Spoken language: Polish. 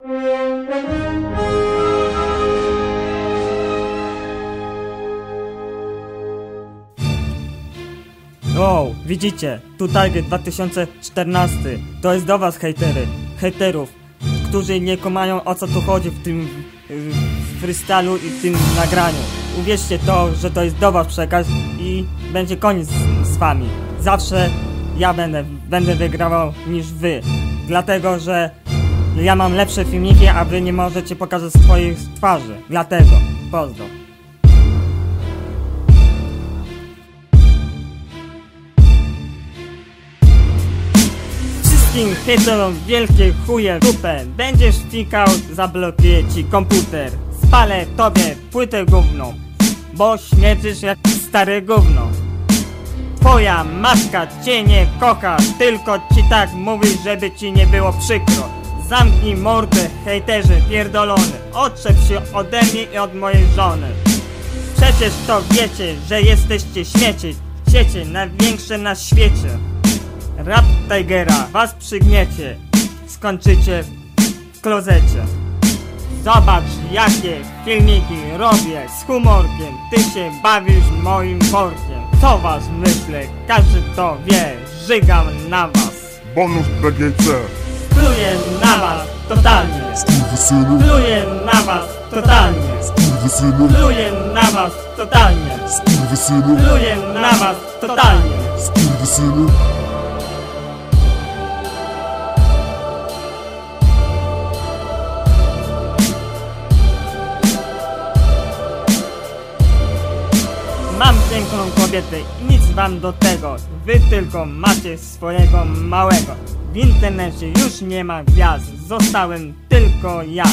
O, widzicie, tu Target 2014. To jest do was hejtery, hejterów, którzy nie kumają o co tu chodzi w tym y, freestylu i w tym nagraniu. Uwierzcie to, że to jest do was przekaz i będzie koniec z, z wami. Zawsze ja będę, będę niż wy. Dlatego, że ja mam lepsze filmiki, a wy nie możecie pokazać swoich twarzy. Dlatego, pozdro. Wszystkim hejterom wielkie chuje w dupę Będziesz wtikał, zablokuję ci komputer Spalę tobie płytę gówną Bo śmierdzisz jak stare gówno Twoja matka cię nie kocha Tylko ci tak mówi, żeby ci nie było przykro Zamknij mordę, hejterzy pierdolony Odczep się ode mnie i od mojej żony. Przecież to wiecie, że jesteście śmiecie Ciecie największe na świecie. Rap Tigera was przygniecie. Skończycie w klozecie. Zobacz jakie filmiki robię z humorkiem. Ty się bawisz moim workiem. Co was myślę, każdy to wie Żygam na was. Bonus BGC Pluję na was totalnie. Skurwysynu, Pluję na was totalnie. Skurwysynu, Pluję na was totalnie. Skurwysynu, Pluję na was totalnie. skurwysynu Mam piękną kobietę i nic wam do tego. Wy tylko macie swojego małego. W internecie już nie ma gwiazd. Zostałem tylko ja